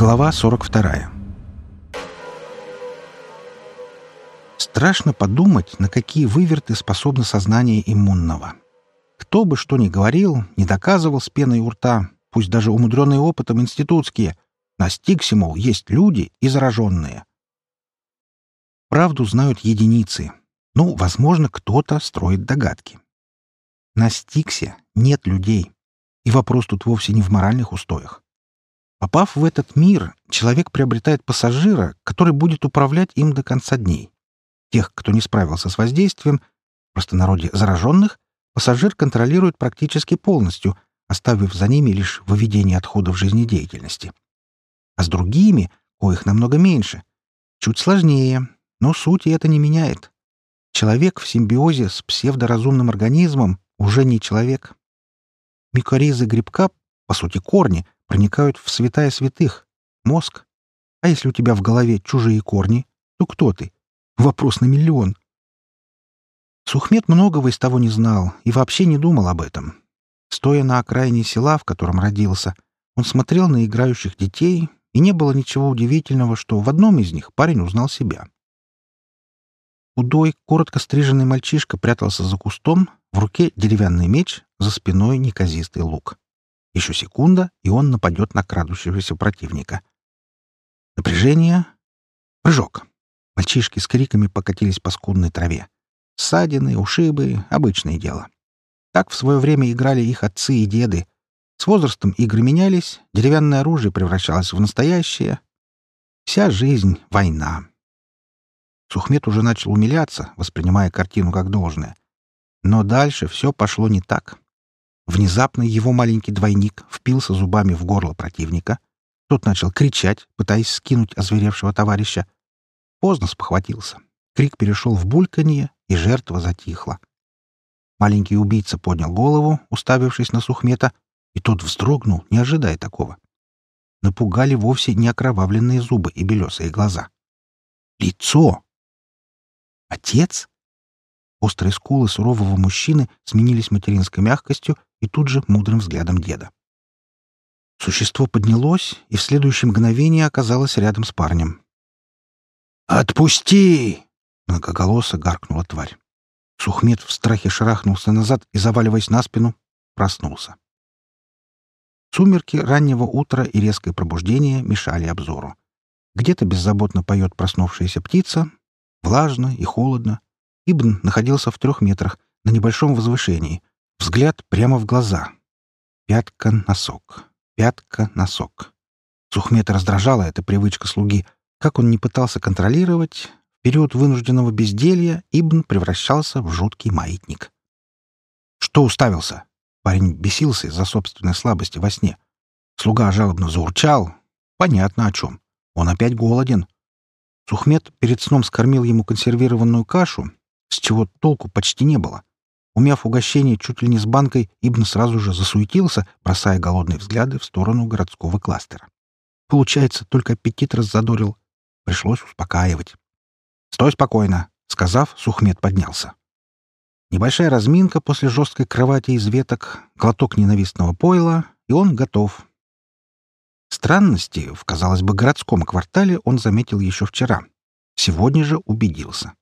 Глава 42. Страшно подумать, на какие выверты способно сознание иммунного. Кто бы что ни говорил, не доказывал с пеной у рта, пусть даже умудренные опытом институтские, на Стиксе, мол, есть люди и зараженные. Правду знают единицы. Ну, возможно, кто-то строит догадки. На Стиксе нет людей. И вопрос тут вовсе не в моральных устоях. Попав в этот мир, человек приобретает пассажира, который будет управлять им до конца дней. Тех, кто не справился с воздействием, простонародье зараженных, пассажир контролирует практически полностью, оставив за ними лишь выведение отходов жизнедеятельности. А с другими, коих намного меньше, чуть сложнее, но сути это не меняет. Человек в симбиозе с псевдоразумным организмом уже не человек. Микоризы грибка, по сути корни, проникают в святая святых, мозг. А если у тебя в голове чужие корни, то кто ты? Вопрос на миллион. Сухмед многого из того не знал и вообще не думал об этом. Стоя на окраине села, в котором родился, он смотрел на играющих детей, и не было ничего удивительного, что в одном из них парень узнал себя. Удой, коротко стриженный мальчишка прятался за кустом, в руке деревянный меч, за спиной неказистый лук. Еще секунда, и он нападет на крадущегося противника. Напряжение. Прыжок. Мальчишки с криками покатились по скудной траве. Ссадины, ушибы — обычное дело. Так в свое время играли их отцы и деды. С возрастом игры менялись, деревянное оружие превращалось в настоящее. Вся жизнь — война. Сухмет уже начал умиляться, воспринимая картину как должное. Но дальше все пошло не так. Внезапно его маленький двойник впился зубами в горло противника. Тот начал кричать, пытаясь скинуть озверевшего товарища. Поздно спохватился. Крик перешел в бульканье, и жертва затихла. Маленький убийца поднял голову, уставившись на Сухмета, и тот вздрогнул, не ожидая такого. Напугали вовсе не окровавленные зубы и белесые глаза. Лицо! Отец? Острые скулы сурового мужчины сменились материнской мягкостью и тут же мудрым взглядом деда. Существо поднялось и в следующее мгновение оказалось рядом с парнем. «Отпусти!» — многоголосо гаркнула тварь. Сухмед в страхе шарахнулся назад и, заваливаясь на спину, проснулся. Сумерки раннего утра и резкое пробуждение мешали обзору. Где-то беззаботно поет проснувшаяся птица. Влажно и холодно. Ибн находился в трех метрах, на небольшом возвышении, Взгляд прямо в глаза. Пятка-носок. Пятка-носок. Сухмета раздражала эта привычка слуги. Как он не пытался контролировать, в период вынужденного безделья Ибн превращался в жуткий маятник. «Что уставился?» Парень бесился из-за собственной слабости во сне. Слуга жалобно заурчал. Понятно о чем. Он опять голоден. Сухмет перед сном скормил ему консервированную кашу, с чего толку почти не было. Умяв угощение чуть ли не с банкой, Ибн сразу же засуетился, бросая голодные взгляды в сторону городского кластера. Получается, только аппетит раззадорил. Пришлось успокаивать. «Стой спокойно!» — сказав, Сухмед поднялся. Небольшая разминка после жесткой кровати из веток, глоток ненавистного пойла, и он готов. Странности в, казалось бы, городском квартале он заметил еще вчера. Сегодня же убедился.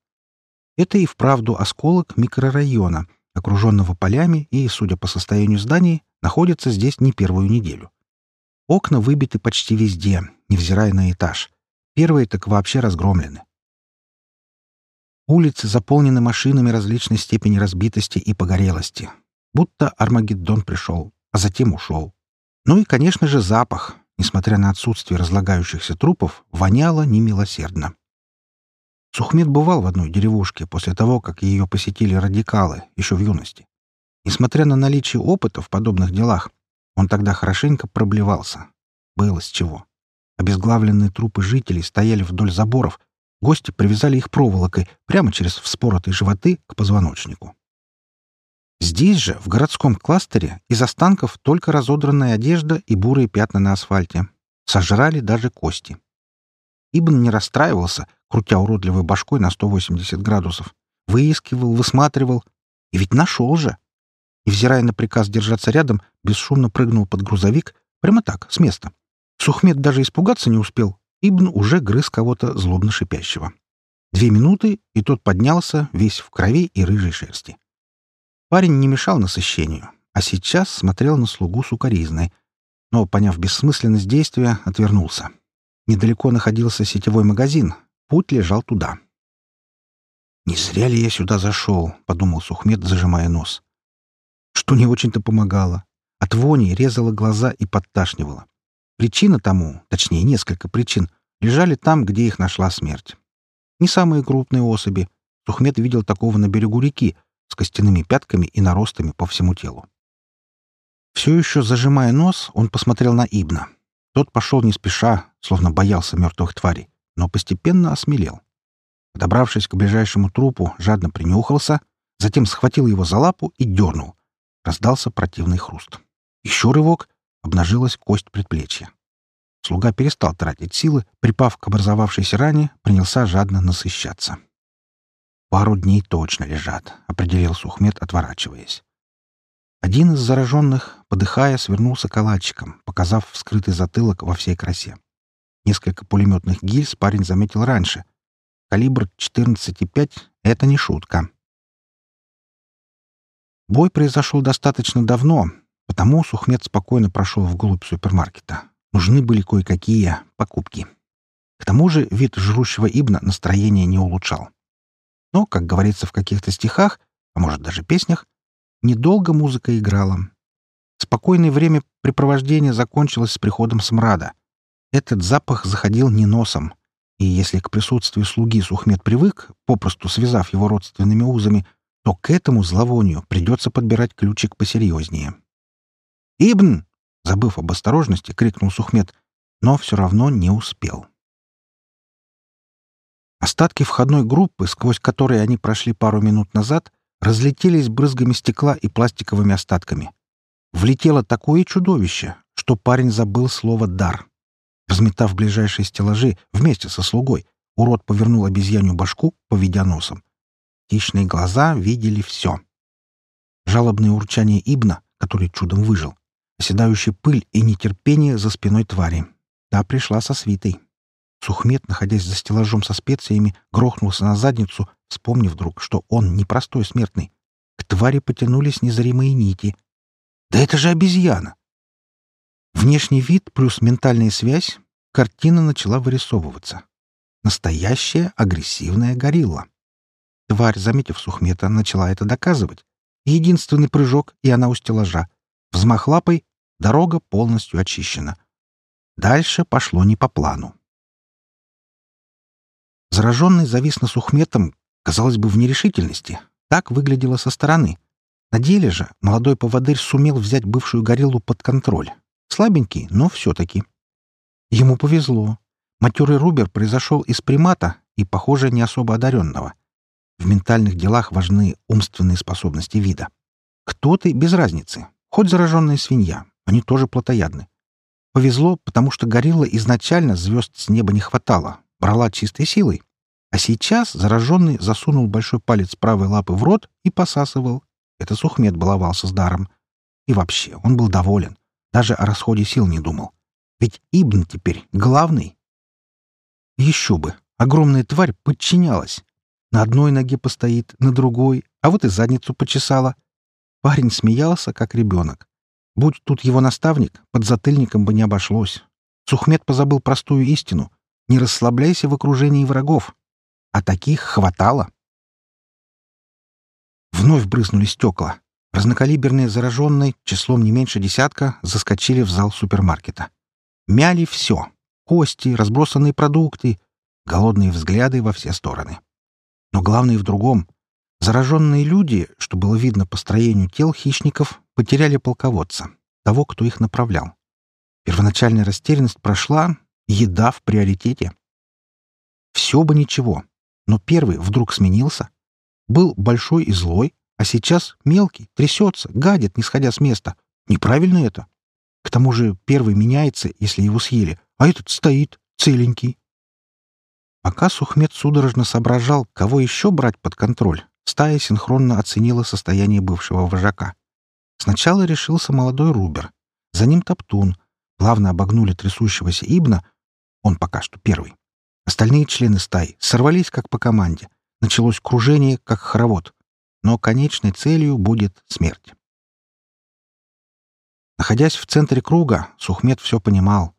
Это и вправду осколок микрорайона — окруженного полями и, судя по состоянию зданий, находится здесь не первую неделю. Окна выбиты почти везде, невзирая на этаж. Первые так вообще разгромлены. Улицы заполнены машинами различной степени разбитости и погорелости. Будто Армагеддон пришел, а затем ушел. Ну и, конечно же, запах, несмотря на отсутствие разлагающихся трупов, воняло немилосердно. Сухмед бывал в одной деревушке после того, как ее посетили радикалы еще в юности. Несмотря на наличие опыта в подобных делах, он тогда хорошенько проблевался. Было с чего. Обезглавленные трупы жителей стояли вдоль заборов, гости привязали их проволокой прямо через вспоротые животы к позвоночнику. Здесь же, в городском кластере, из останков только разодранная одежда и бурые пятна на асфальте. Сожрали даже кости. Ибн не расстраивался, крутя уродливой башкой на 180 градусов. Выискивал, высматривал. И ведь нашел же. Невзирая на приказ держаться рядом, бесшумно прыгнул под грузовик, прямо так, с места. Сухмед даже испугаться не успел. Ибн уже грыз кого-то злобно шипящего. Две минуты, и тот поднялся, весь в крови и рыжей шерсти. Парень не мешал насыщению, а сейчас смотрел на слугу сукоризной, но, поняв бессмысленность действия, отвернулся. Недалеко находился сетевой магазин. Путь лежал туда. «Не зря ли я сюда зашел?» — подумал Сухмед, зажимая нос. Что не очень-то помогало. От вони резало глаза и подташнивало. Причина тому, точнее, несколько причин, лежали там, где их нашла смерть. Не самые крупные особи. Сухмед видел такого на берегу реки, с костяными пятками и наростами по всему телу. Все еще зажимая нос, он посмотрел на Ибна. Тот пошел не спеша, словно боялся мертвых тварей, но постепенно осмелел. Подобравшись к ближайшему трупу, жадно принюхался, затем схватил его за лапу и дернул. Раздался противный хруст. Еще рывок — обнажилась кость предплечья. Слуга перестал тратить силы, припав к образовавшейся ране, принялся жадно насыщаться. «Пару дней точно лежат», — определил Сухмед, отворачиваясь. Один из зараженных, подыхая, свернулся калачиком, показав вскрытый затылок во всей красе. Несколько пулеметных гильз парень заметил раньше. Калибр 14,5 — это не шутка. Бой произошел достаточно давно, потому Сухмед спокойно прошел вглубь супермаркета. Нужны были кое-какие покупки. К тому же вид жрущего Ибна настроение не улучшал. Но, как говорится в каких-то стихах, а может даже песнях, недолго музыка играла. Спокойное времяпрепровождение закончилось с приходом смрада. Этот запах заходил не носом, и если к присутствию слуги Сухмед привык, попросту связав его родственными узами, то к этому зловонию придется подбирать ключик посерьезнее. «Ибн!» — забыв об осторожности, крикнул Сухмед, но все равно не успел. Остатки входной группы, сквозь которые они прошли пару минут назад, разлетелись брызгами стекла и пластиковыми остатками. Влетело такое чудовище, что парень забыл слово «дар». Разметав ближайшие стеллажи вместе со слугой, урод повернул обезьянью башку, поведя носом. Хищные глаза видели все. Жалобное урчание Ибна, который чудом выжил, оседающая пыль и нетерпение за спиной твари. Та пришла со свитой. Сухмед, находясь за стеллажом со специями, грохнулся на задницу, вспомнив вдруг, что он не простой смертный. К твари потянулись незримые нити. «Да это же обезьяна!» Внешний вид плюс ментальная связь, картина начала вырисовываться. Настоящая агрессивная горилла. Тварь, заметив Сухмета, начала это доказывать. Единственный прыжок, и она у стеллажа. Взмах лапой, дорога полностью очищена. Дальше пошло не по плану. Зараженный завис на Сухметом, казалось бы, в нерешительности. Так выглядело со стороны. На деле же молодой поводырь сумел взять бывшую гориллу под контроль. Слабенький, но все-таки. Ему повезло. Матерый Рубер произошел из примата и, похоже, не особо одаренного. В ментальных делах важны умственные способности вида. Кто ты — без разницы. Хоть зараженная свинья. Они тоже плотоядны. Повезло, потому что горилла изначально звезд с неба не хватало. Брала чистой силой. А сейчас зараженный засунул большой палец правой лапы в рот и посасывал. Это Сухмед баловался с даром. И вообще, он был доволен. Даже о расходе сил не думал. Ведь Ибн теперь главный. Еще бы. Огромная тварь подчинялась. На одной ноге постоит, на другой, а вот и задницу почесала. Парень смеялся, как ребенок. Будь тут его наставник, под затыльником бы не обошлось. Сухмед позабыл простую истину. Не расслабляйся в окружении врагов. А таких хватало. Вновь брызнули стекла. Разнокалиберные зараженные, числом не меньше десятка, заскочили в зал супермаркета. Мяли все. Кости, разбросанные продукты, голодные взгляды во все стороны. Но главное в другом. Зараженные люди, что было видно по строению тел хищников, потеряли полководца, того, кто их направлял. Первоначальная растерянность прошла, еда в приоритете. Все бы ничего, но первый вдруг сменился. Был большой и злой, а сейчас мелкий, трясется, гадит, не сходя с места. Неправильно это. К тому же первый меняется, если его съели, а этот стоит, целенький. Пока Сухмед судорожно соображал, кого еще брать под контроль, стая синхронно оценила состояние бывшего вожака. Сначала решился молодой Рубер, за ним Топтун, плавно обогнули трясущегося Ибна, он пока что первый. Остальные члены стаи сорвались как по команде. Началось кружение, как хоровод. Но конечной целью будет смерть. Находясь в центре круга, Сухмед все понимал.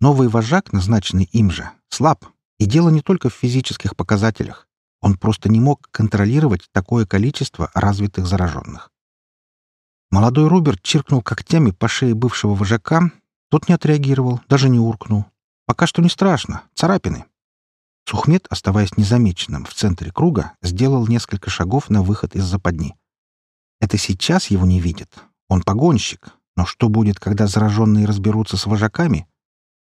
Новый вожак, назначенный им же, слаб, и дело не только в физических показателях. Он просто не мог контролировать такое количество развитых зараженных. Молодой Руберт чиркнул когтями по шее бывшего вожака. Тот не отреагировал, даже не уркнул. Пока что не страшно. Царапины. Сухмед, оставаясь незамеченным в центре круга, сделал несколько шагов на выход из западни. Это сейчас его не видят. Он погонщик. Но что будет, когда зараженные разберутся с вожаками?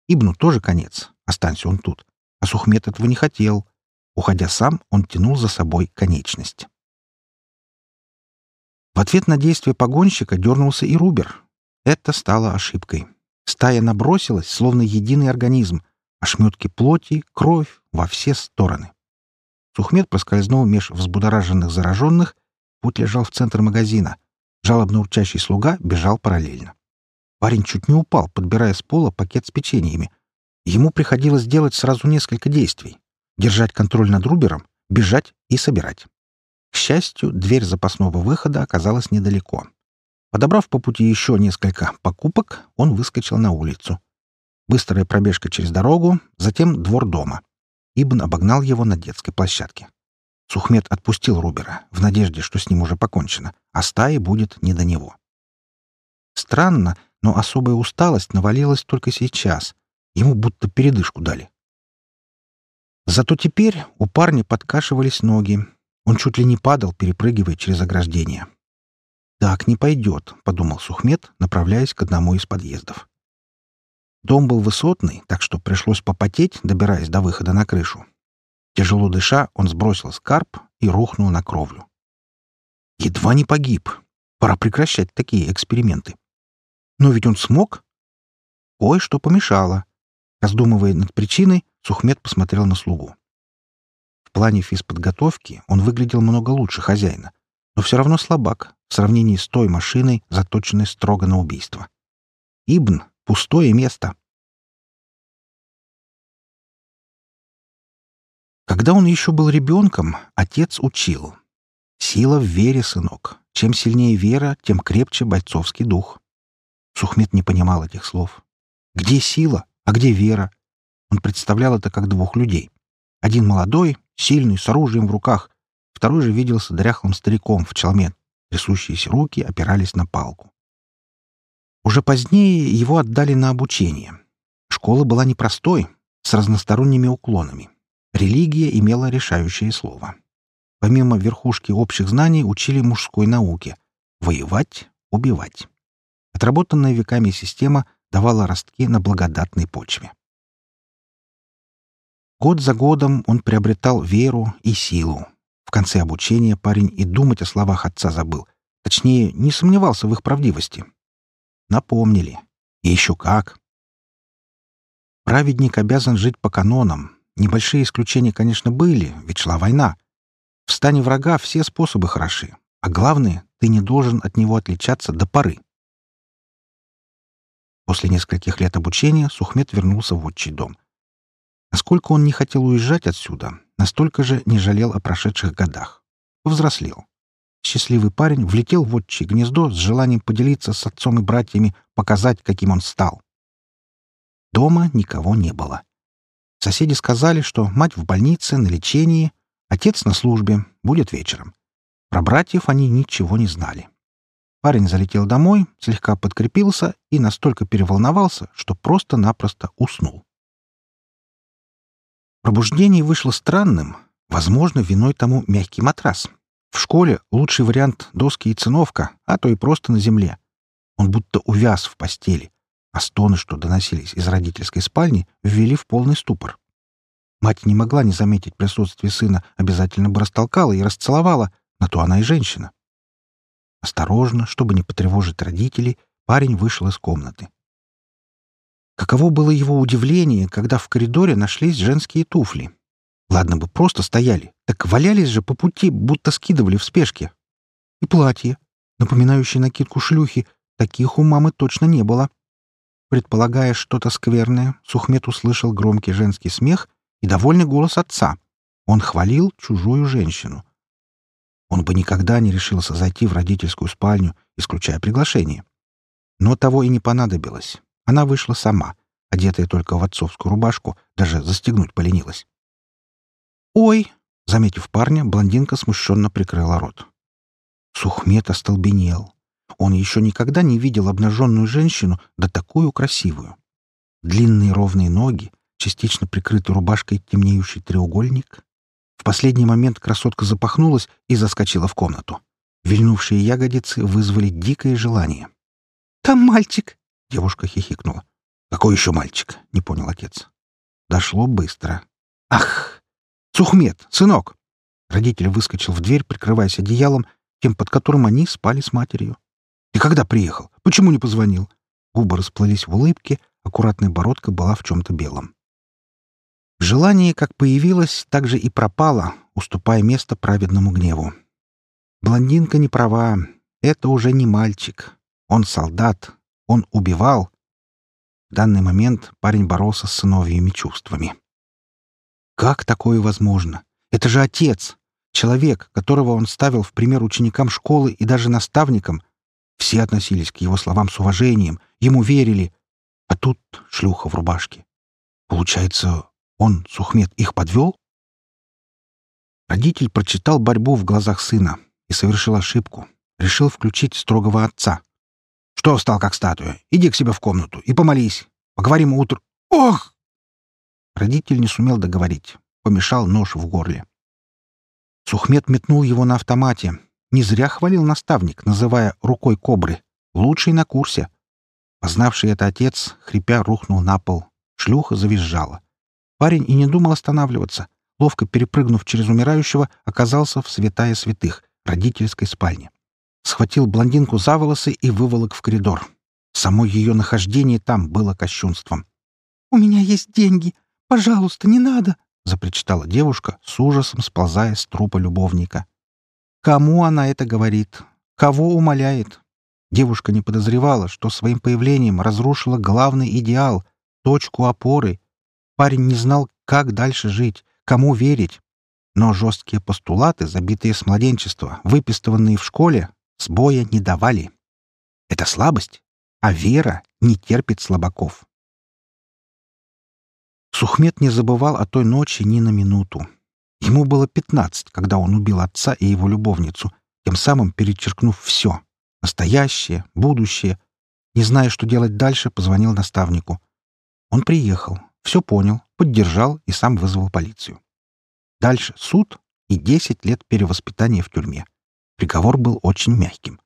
Ибну тоже конец. Останься он тут. А Сухмед этого не хотел. Уходя сам, он тянул за собой конечность. В ответ на действие погонщика дернулся и Рубер. Это стало ошибкой. Стая набросилась, словно единый организм. Ошметки плоти, кровь во все стороны. Сухмед проскользнул меж взбудораженных зараженных, путь лежал в центр магазина. Жалобно урчащий слуга бежал параллельно. Парень чуть не упал, подбирая с пола пакет с печеньями. Ему приходилось делать сразу несколько действий. Держать контроль над Рубером, бежать и собирать. К счастью, дверь запасного выхода оказалась недалеко. Подобрав по пути еще несколько покупок, он выскочил на улицу. Быстрая пробежка через дорогу, затем двор дома. Ибн обогнал его на детской площадке. Сухмед отпустил Рубера, в надежде, что с ним уже покончено, а стае будет не до него. Странно, но особая усталость навалилась только сейчас. Ему будто передышку дали. Зато теперь у парня подкашивались ноги, он чуть ли не падал, перепрыгивая через ограждение. «Так не пойдет», — подумал Сухмед, направляясь к одному из подъездов. Дом был высотный, так что пришлось попотеть, добираясь до выхода на крышу. Тяжело дыша, он сбросил скарб и рухнул на кровлю. Едва не погиб. Пора прекращать такие эксперименты. Но ведь он смог. Кое-что помешало. Раздумывая над причиной, Сухмед посмотрел на слугу. В плане физподготовки он выглядел много лучше хозяина, но все равно слабак в сравнении с той машиной, заточенной строго на убийство. Ибн — пустое место. Когда он еще был ребенком, отец учил. «Сила в вере, сынок. Чем сильнее вера, тем крепче бойцовский дух». Сухмед не понимал этих слов. Где сила, а где вера? Он представлял это как двух людей. Один молодой, сильный, с оружием в руках. Второй же виделся дряхлым стариком в челме. Трясущиеся руки опирались на палку. Уже позднее его отдали на обучение. Школа была непростой, с разносторонними уклонами. Религия имела решающее слово. Помимо верхушки общих знаний учили мужской науке — воевать, убивать. Отработанная веками система давала ростки на благодатной почве. Год за годом он приобретал веру и силу. В конце обучения парень и думать о словах отца забыл. Точнее, не сомневался в их правдивости. Напомнили. И еще как. Праведник обязан жить по канонам. Небольшие исключения, конечно, были, ведь шла война. В стане врага все способы хороши. А главное, ты не должен от него отличаться до поры. После нескольких лет обучения Сухмед вернулся в отчий дом — Насколько он не хотел уезжать отсюда, настолько же не жалел о прошедших годах. Повзрослел. Счастливый парень влетел в отчье гнездо с желанием поделиться с отцом и братьями, показать, каким он стал. Дома никого не было. Соседи сказали, что мать в больнице, на лечении, отец на службе, будет вечером. Про братьев они ничего не знали. Парень залетел домой, слегка подкрепился и настолько переволновался, что просто-напросто уснул. Пробуждение вышло странным. Возможно, виной тому мягкий матрас. В школе лучший вариант — доски и циновка, а то и просто на земле. Он будто увяз в постели, а стоны, что доносились из родительской спальни, ввели в полный ступор. Мать не могла не заметить присутствие сына, обязательно бы растолкала и расцеловала, на то она и женщина. Осторожно, чтобы не потревожить родителей, парень вышел из комнаты. Каково было его удивление, когда в коридоре нашлись женские туфли. Ладно бы просто стояли, так валялись же по пути, будто скидывали в спешке. И платье, напоминающее накидку шлюхи, таких у мамы точно не было. Предполагая что-то скверное, Сухмет услышал громкий женский смех и довольный голос отца. Он хвалил чужую женщину. Он бы никогда не решился зайти в родительскую спальню, исключая приглашение. Но того и не понадобилось. Она вышла сама, одетая только в отцовскую рубашку, даже застегнуть поленилась. «Ой!» — заметив парня, блондинка смущенно прикрыла рот. Сухмет остолбенел. Он еще никогда не видел обнаженную женщину, да такую красивую. Длинные ровные ноги, частично прикрытый рубашкой темнеющий треугольник. В последний момент красотка запахнулась и заскочила в комнату. Вильнувшие ягодицы вызвали дикое желание. «Там мальчик!» — девушка хихикнула. «Какой еще мальчик?» — не понял отец. Дошло быстро. «Ах! Сухмет, сынок!» Родитель выскочил в дверь, прикрываясь одеялом, тем, под которым они спали с матерью. «Ты когда приехал? Почему не позвонил?» Губы расплылись в улыбке, аккуратная бородка была в чем-то белом. Желание как появилось, так же и пропало, уступая место праведному гневу. Блондинка не права. Это уже не мальчик. Он солдат. Он убивал. В данный момент парень боролся с сыновьими чувствами. Как такое возможно? Это же отец. Человек, которого он ставил в пример ученикам школы и даже наставникам. Все относились к его словам с уважением, ему верили. А тут шлюха в рубашке. Получается, он, Сухмед, их подвел? Родитель прочитал борьбу в глазах сына и совершил ошибку. Решил включить строгого отца. «Что встал, как статуя? Иди к себе в комнату и помолись. Поговорим утро...» «Ох!» Родитель не сумел договорить. Помешал нож в горле. Сухмед метнул его на автомате. Не зря хвалил наставник, называя рукой кобры. Лучший на курсе. Познавший это отец, хрипя, рухнул на пол. Шлюха завизжала. Парень и не думал останавливаться. Ловко перепрыгнув через умирающего, оказался в святая святых, родительской спальне. Схватил блондинку за волосы и выволок в коридор. Само ее нахождение там было кощунством. «У меня есть деньги. Пожалуйста, не надо!» — запричитала девушка, с ужасом сползая с трупа любовника. Кому она это говорит? Кого умоляет? Девушка не подозревала, что своим появлением разрушила главный идеал — точку опоры, Парень не знал, как дальше жить, кому верить. Но жесткие постулаты, забитые с младенчества, выпистыванные в школе, сбоя не давали. Это слабость, а вера не терпит слабаков. Сухмет не забывал о той ночи ни на минуту. Ему было пятнадцать, когда он убил отца и его любовницу, тем самым перечеркнув все — настоящее, будущее. Не зная, что делать дальше, позвонил наставнику. Он приехал, все понял, поддержал и сам вызвал полицию. Дальше суд и 10 лет перевоспитания в тюрьме. Приговор был очень мягким.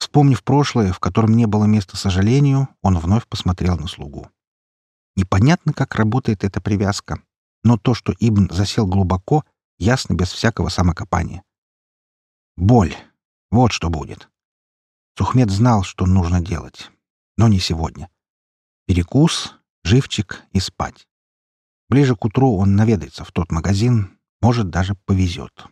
Вспомнив прошлое, в котором не было места сожалению, он вновь посмотрел на слугу. Непонятно, как работает эта привязка, но то, что Ибн засел глубоко, ясно без всякого самокопания. Боль. Вот что будет. Сухмед знал, что нужно делать. Но не сегодня. Перекус, живчик и спать. Ближе к утру он наведается в тот магазин, может, даже повезет.